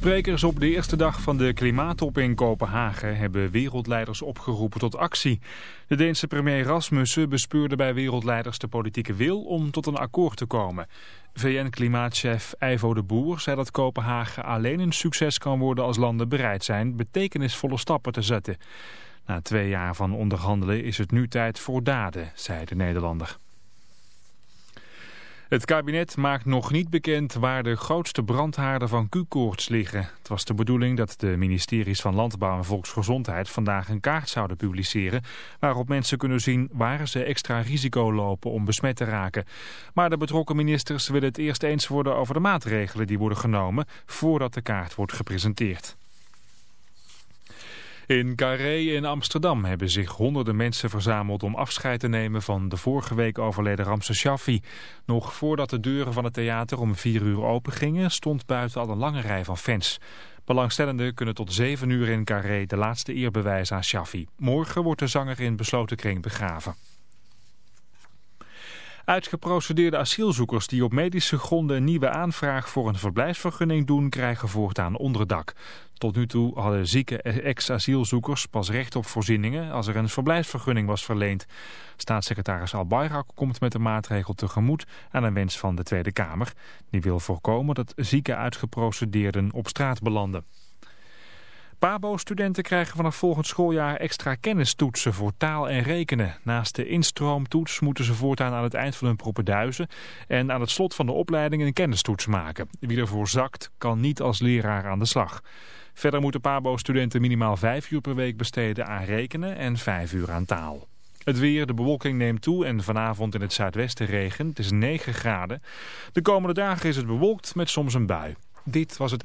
Sprekers op de eerste dag van de klimaattop in Kopenhagen hebben wereldleiders opgeroepen tot actie. De Deense premier Rasmussen bespeurde bij wereldleiders de politieke wil om tot een akkoord te komen. VN-klimaatchef Ivo de Boer zei dat Kopenhagen alleen een succes kan worden als landen bereid zijn betekenisvolle stappen te zetten. Na twee jaar van onderhandelen is het nu tijd voor daden, zei de Nederlander. Het kabinet maakt nog niet bekend waar de grootste brandhaarden van Q-koorts liggen. Het was de bedoeling dat de ministeries van Landbouw en Volksgezondheid vandaag een kaart zouden publiceren... waarop mensen kunnen zien waar ze extra risico lopen om besmet te raken. Maar de betrokken ministers willen het eerst eens worden over de maatregelen die worden genomen... voordat de kaart wordt gepresenteerd. In Carré in Amsterdam hebben zich honderden mensen verzameld om afscheid te nemen van de vorige week overleden Ramses Shaffi. Nog voordat de deuren van het theater om vier uur open gingen, stond buiten al een lange rij van fans. Belangstellenden kunnen tot zeven uur in Carré de laatste eer bewijzen aan Shaffi. Morgen wordt de zanger in besloten kring begraven. Uitgeprocedeerde asielzoekers die op medische gronden een nieuwe aanvraag voor een verblijfsvergunning doen, krijgen voortaan onderdak. Tot nu toe hadden zieke ex-asielzoekers pas recht op voorzieningen als er een verblijfsvergunning was verleend. Staatssecretaris Al-Bayrak komt met de maatregel tegemoet aan een wens van de Tweede Kamer. Die wil voorkomen dat zieke uitgeprocedeerden op straat belanden. PABO-studenten krijgen vanaf volgend schooljaar extra kennistoetsen voor taal en rekenen. Naast de instroomtoets moeten ze voortaan aan het eind van hun propenduizen en aan het slot van de opleiding een kennistoets maken. Wie ervoor zakt, kan niet als leraar aan de slag. Verder moeten PABO-studenten minimaal vijf uur per week besteden aan rekenen en vijf uur aan taal. Het weer, de bewolking neemt toe en vanavond in het zuidwesten regen. Het is 9 graden. De komende dagen is het bewolkt met soms een bui. Dit was het...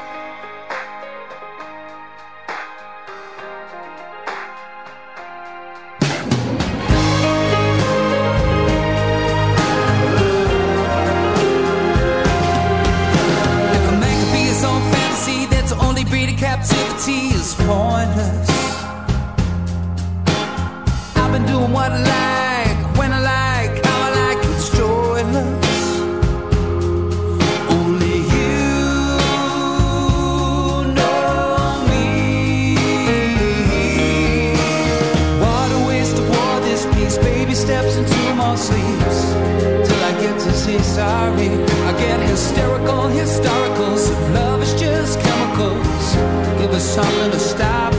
steps into my sleeves till I get to say sorry. I get hysterical, historicals. If love is just chemicals, give us something to stop.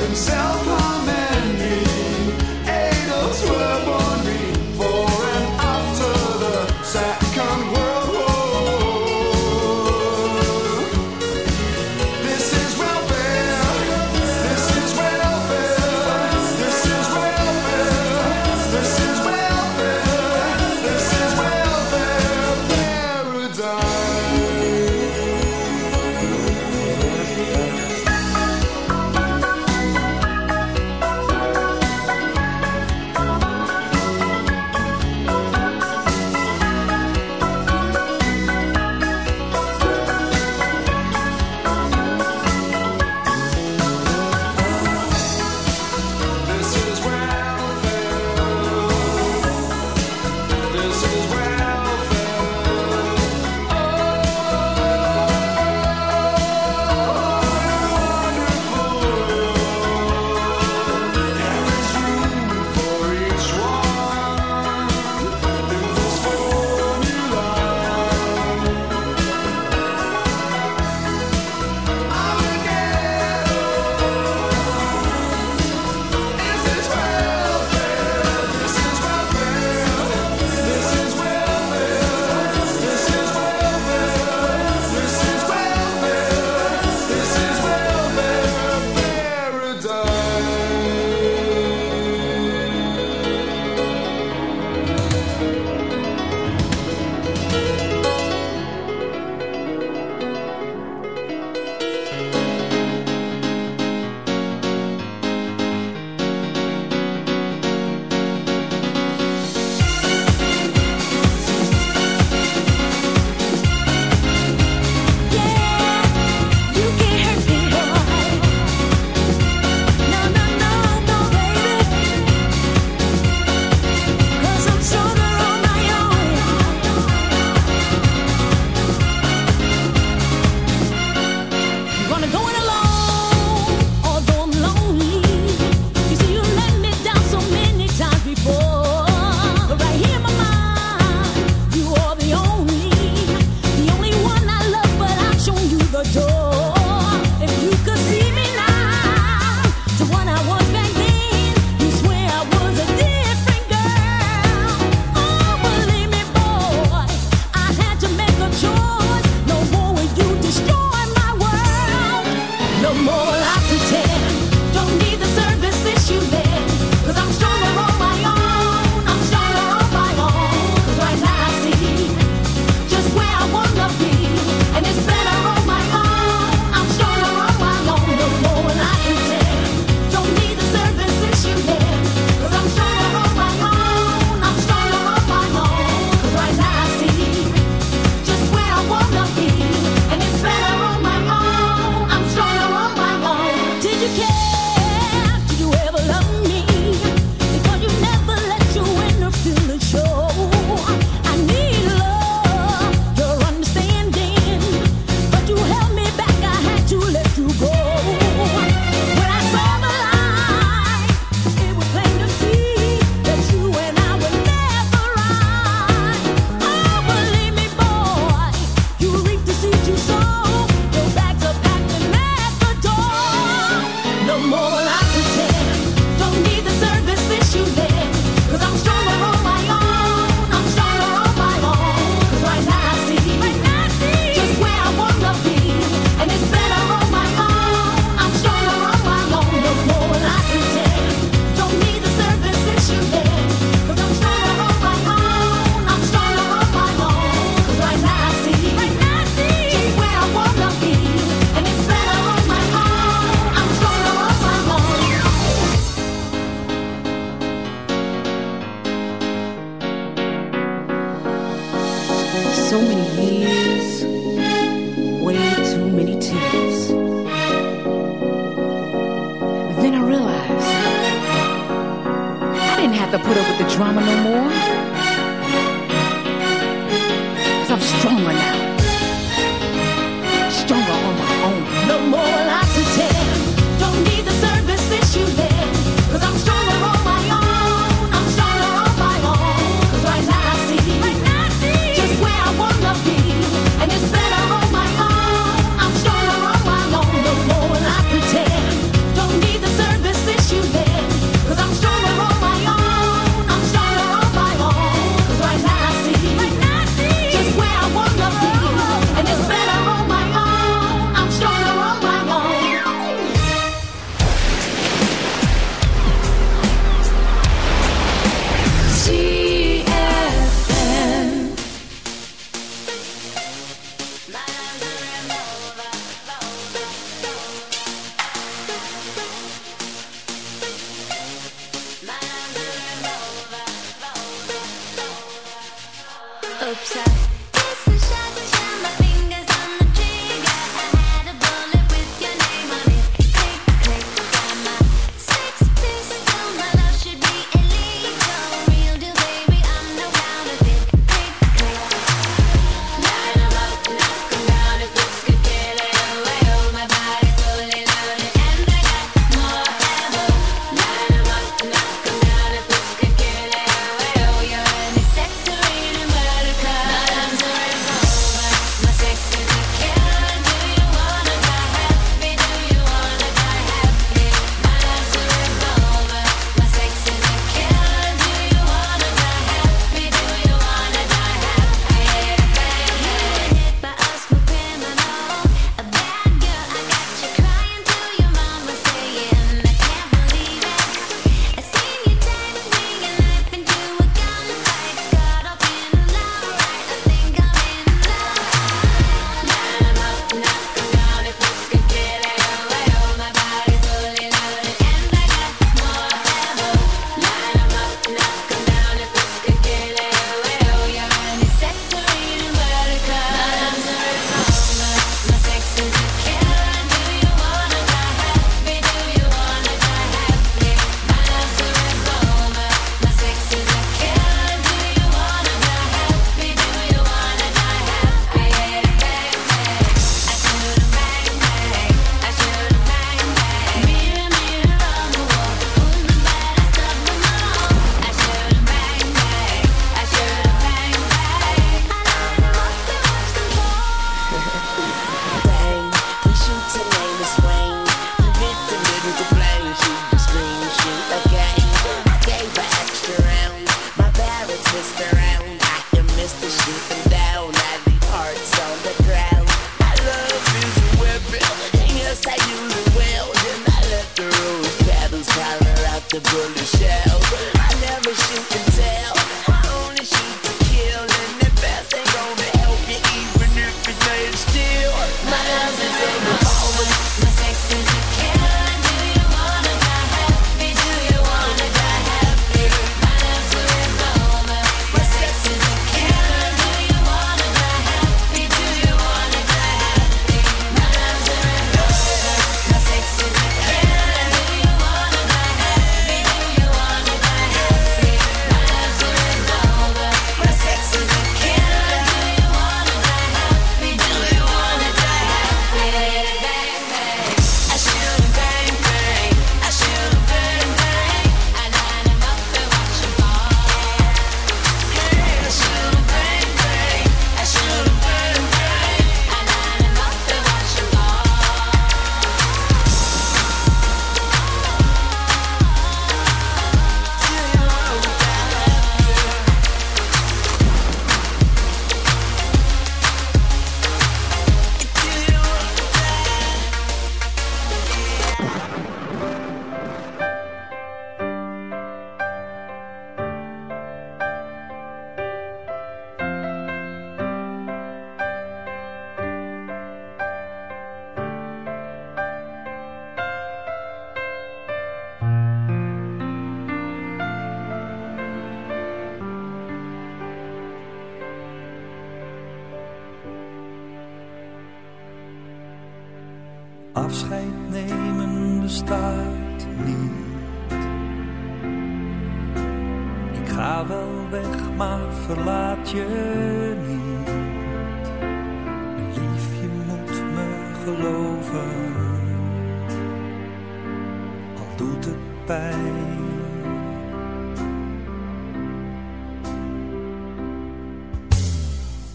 himself a man. upside. Afscheid nemen bestaat niet. Ik ga wel weg, maar verlaat je niet. Mijn lief, moet me geloven. Al doet het pijn.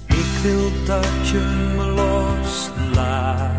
Ik wil dat je me loslaat.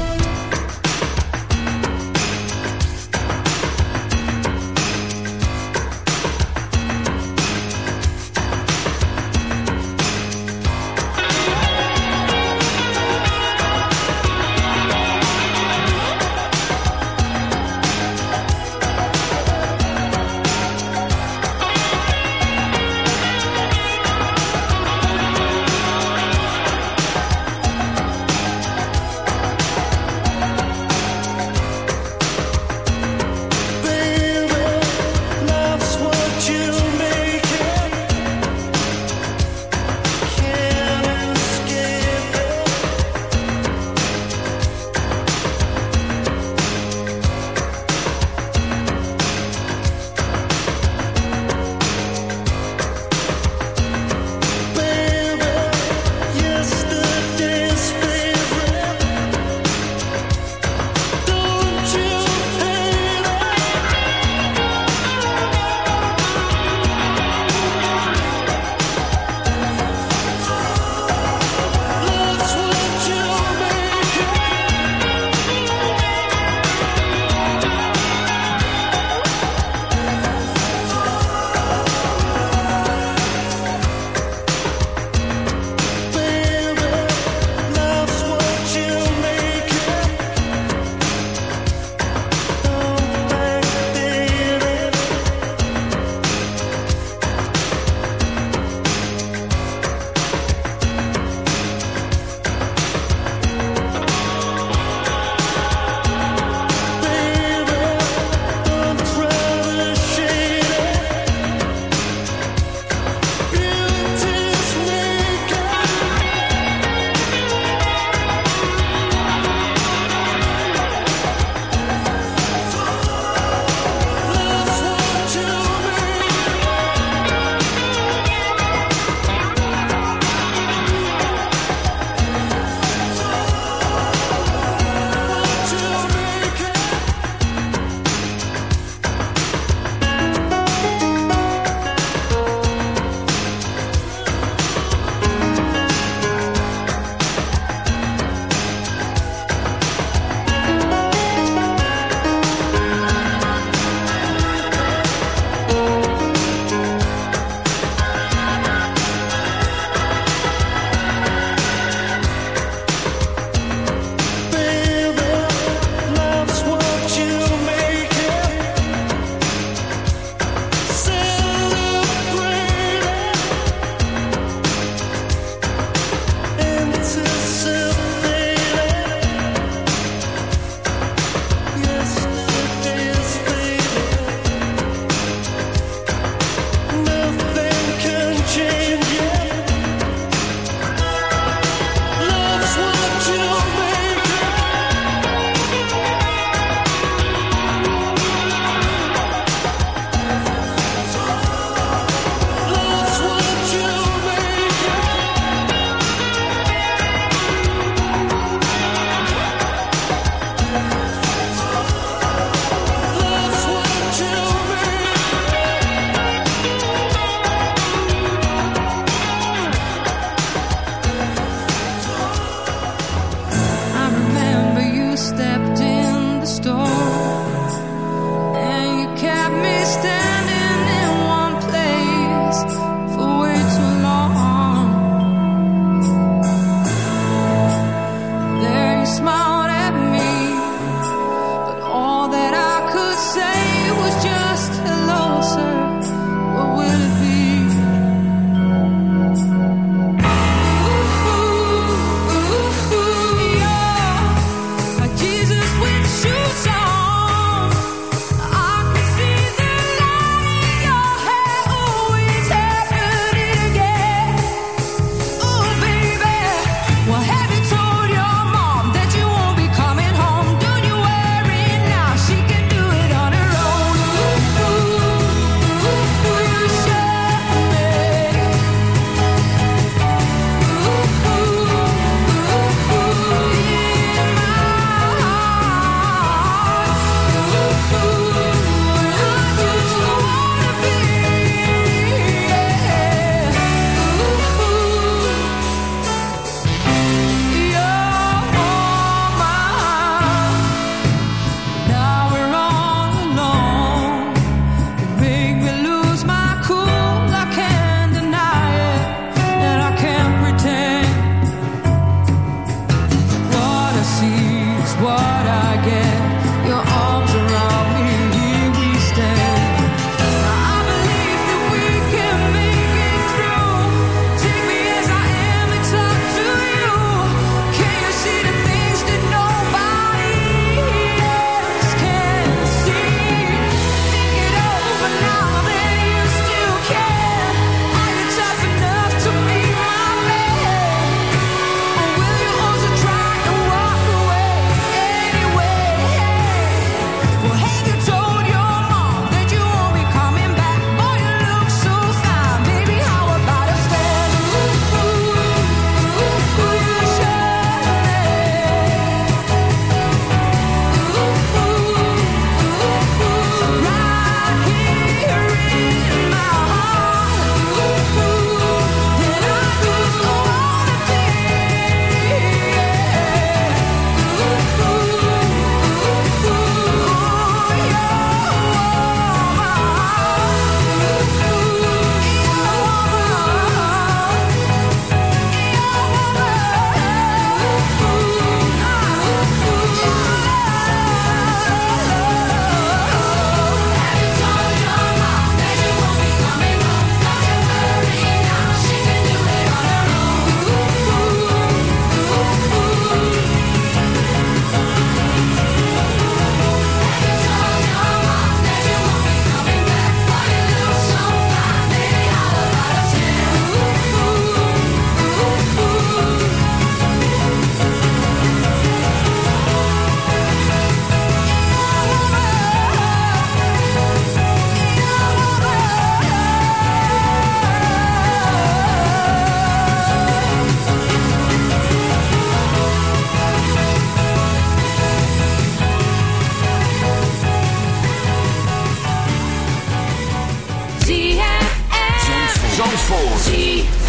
Zandvoort.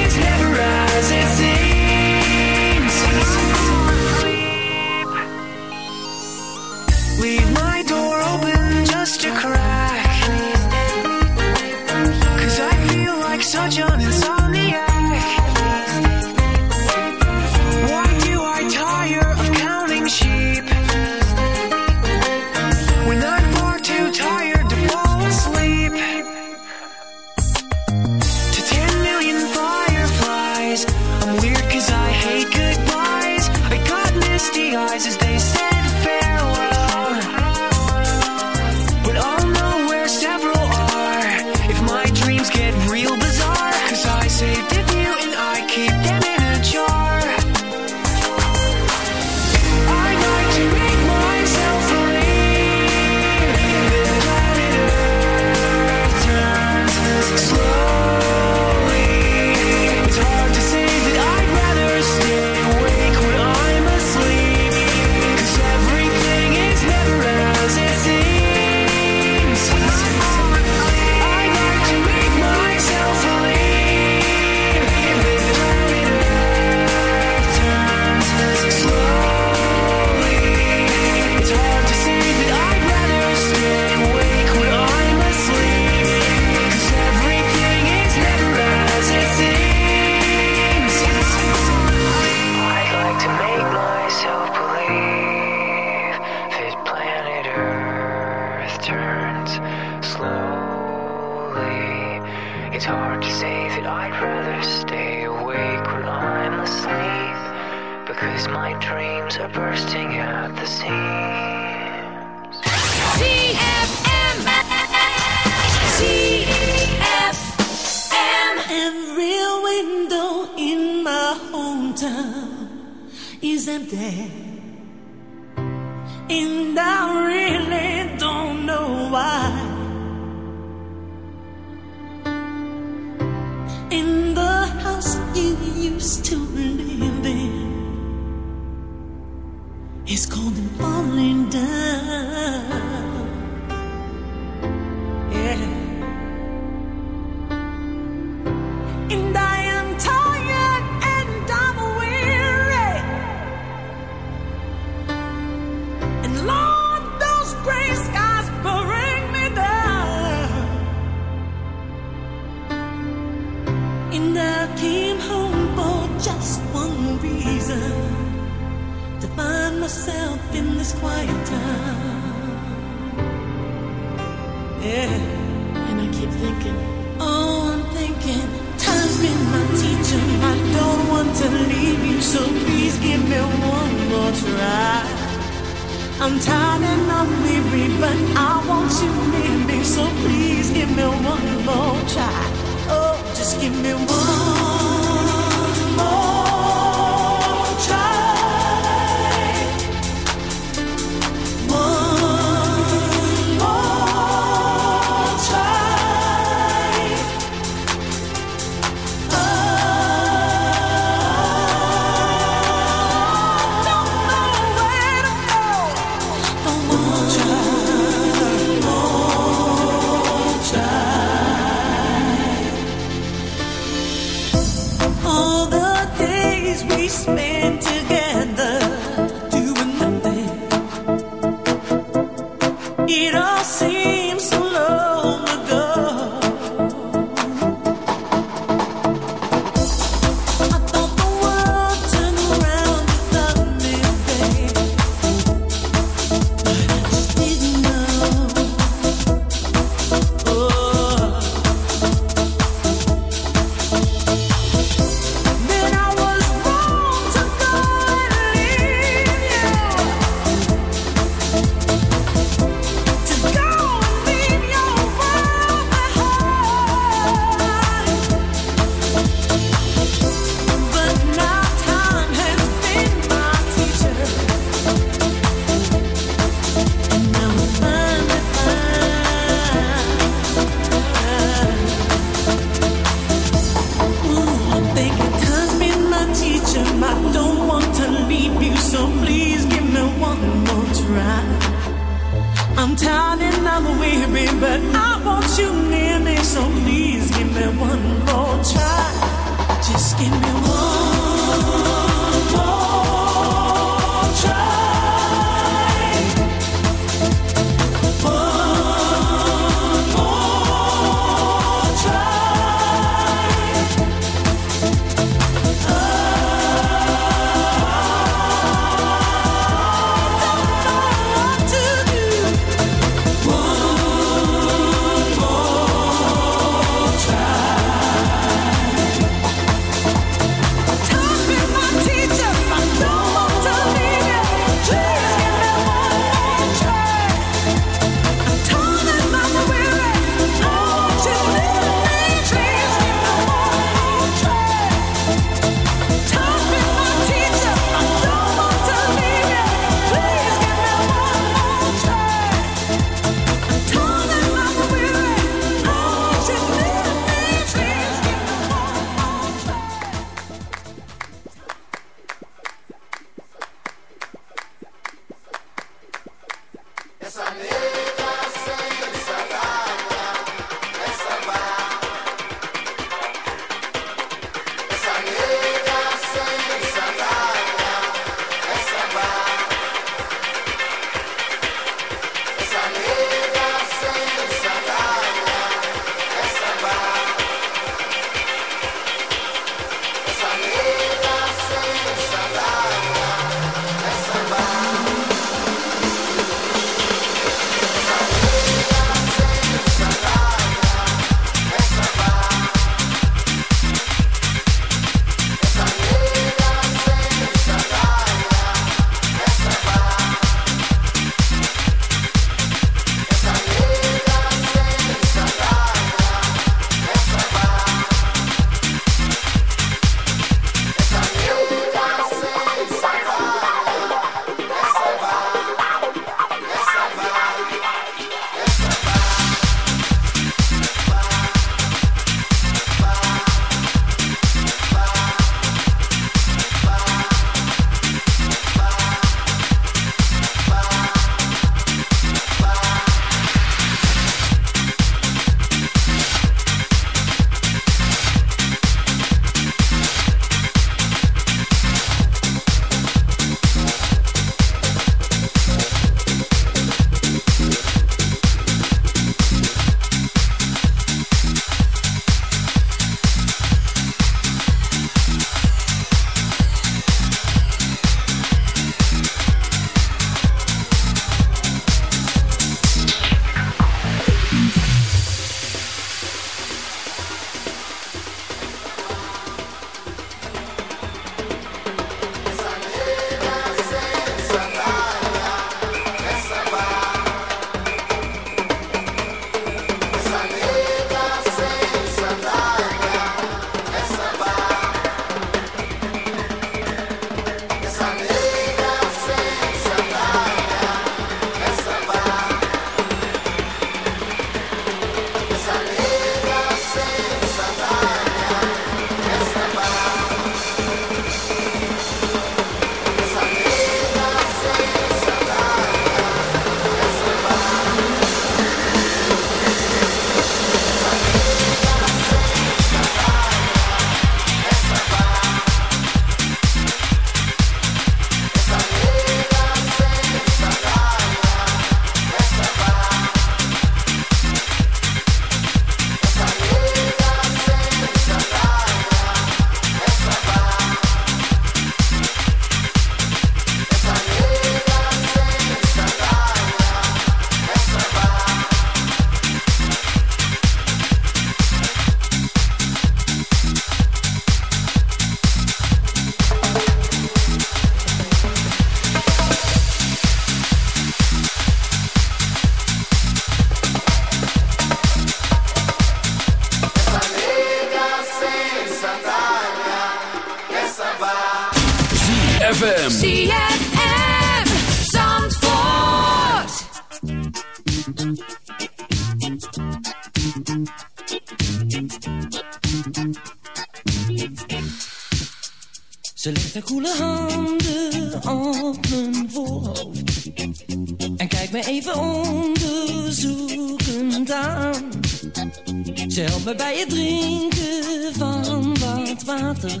Wat water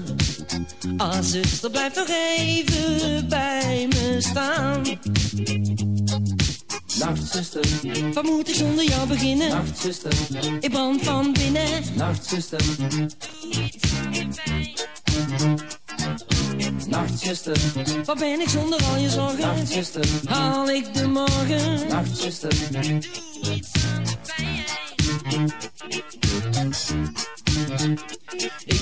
Ah, zuster, blijf nog even bij me staan Nacht, zuster. Wat moet ik zonder jou beginnen? Nacht, zuster. Ik brand van binnen Nacht, zuster. Nacht, zuster. Wat ben ik zonder al je zorgen? Nacht, zuster. Haal ik de morgen? Nacht, zuster.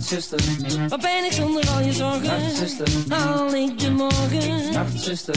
zuster. Wat ben ik zonder al je zorgen? Nacht, zuster. Haal ik de morgen? Nacht, zuster.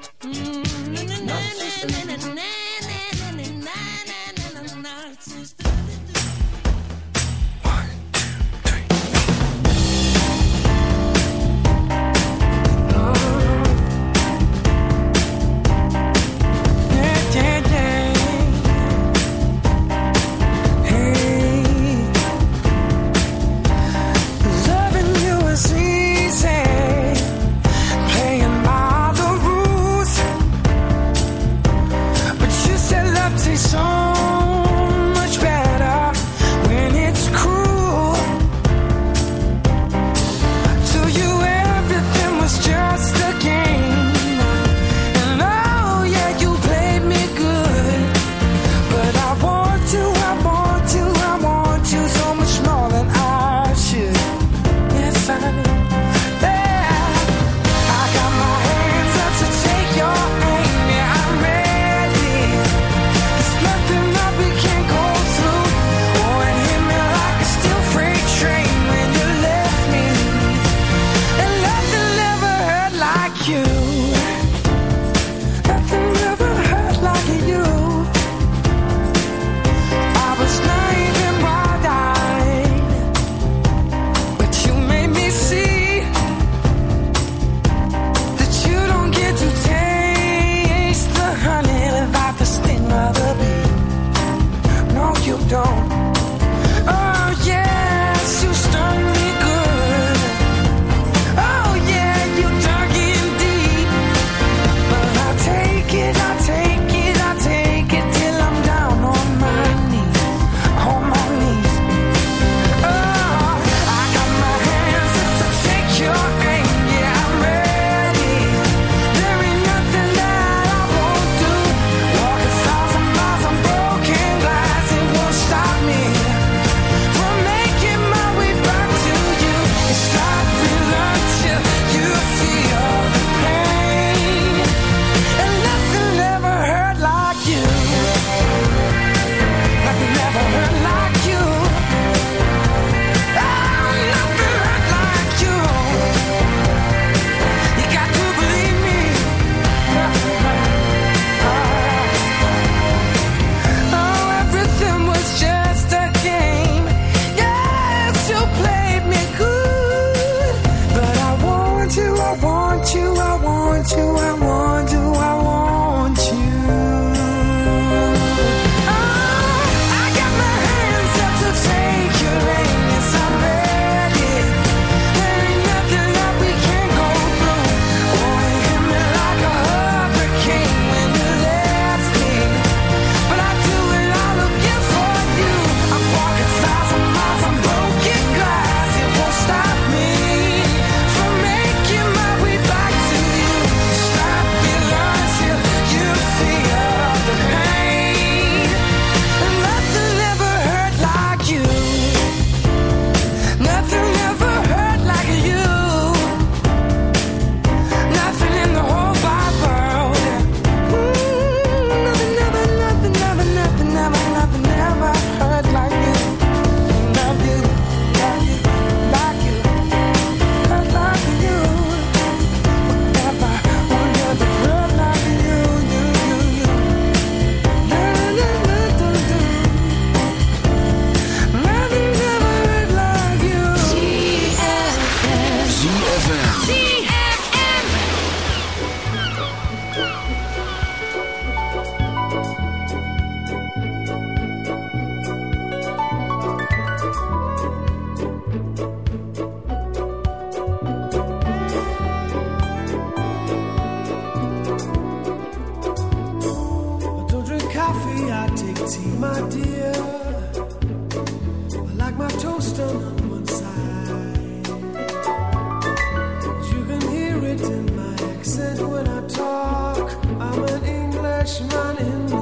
You, I want running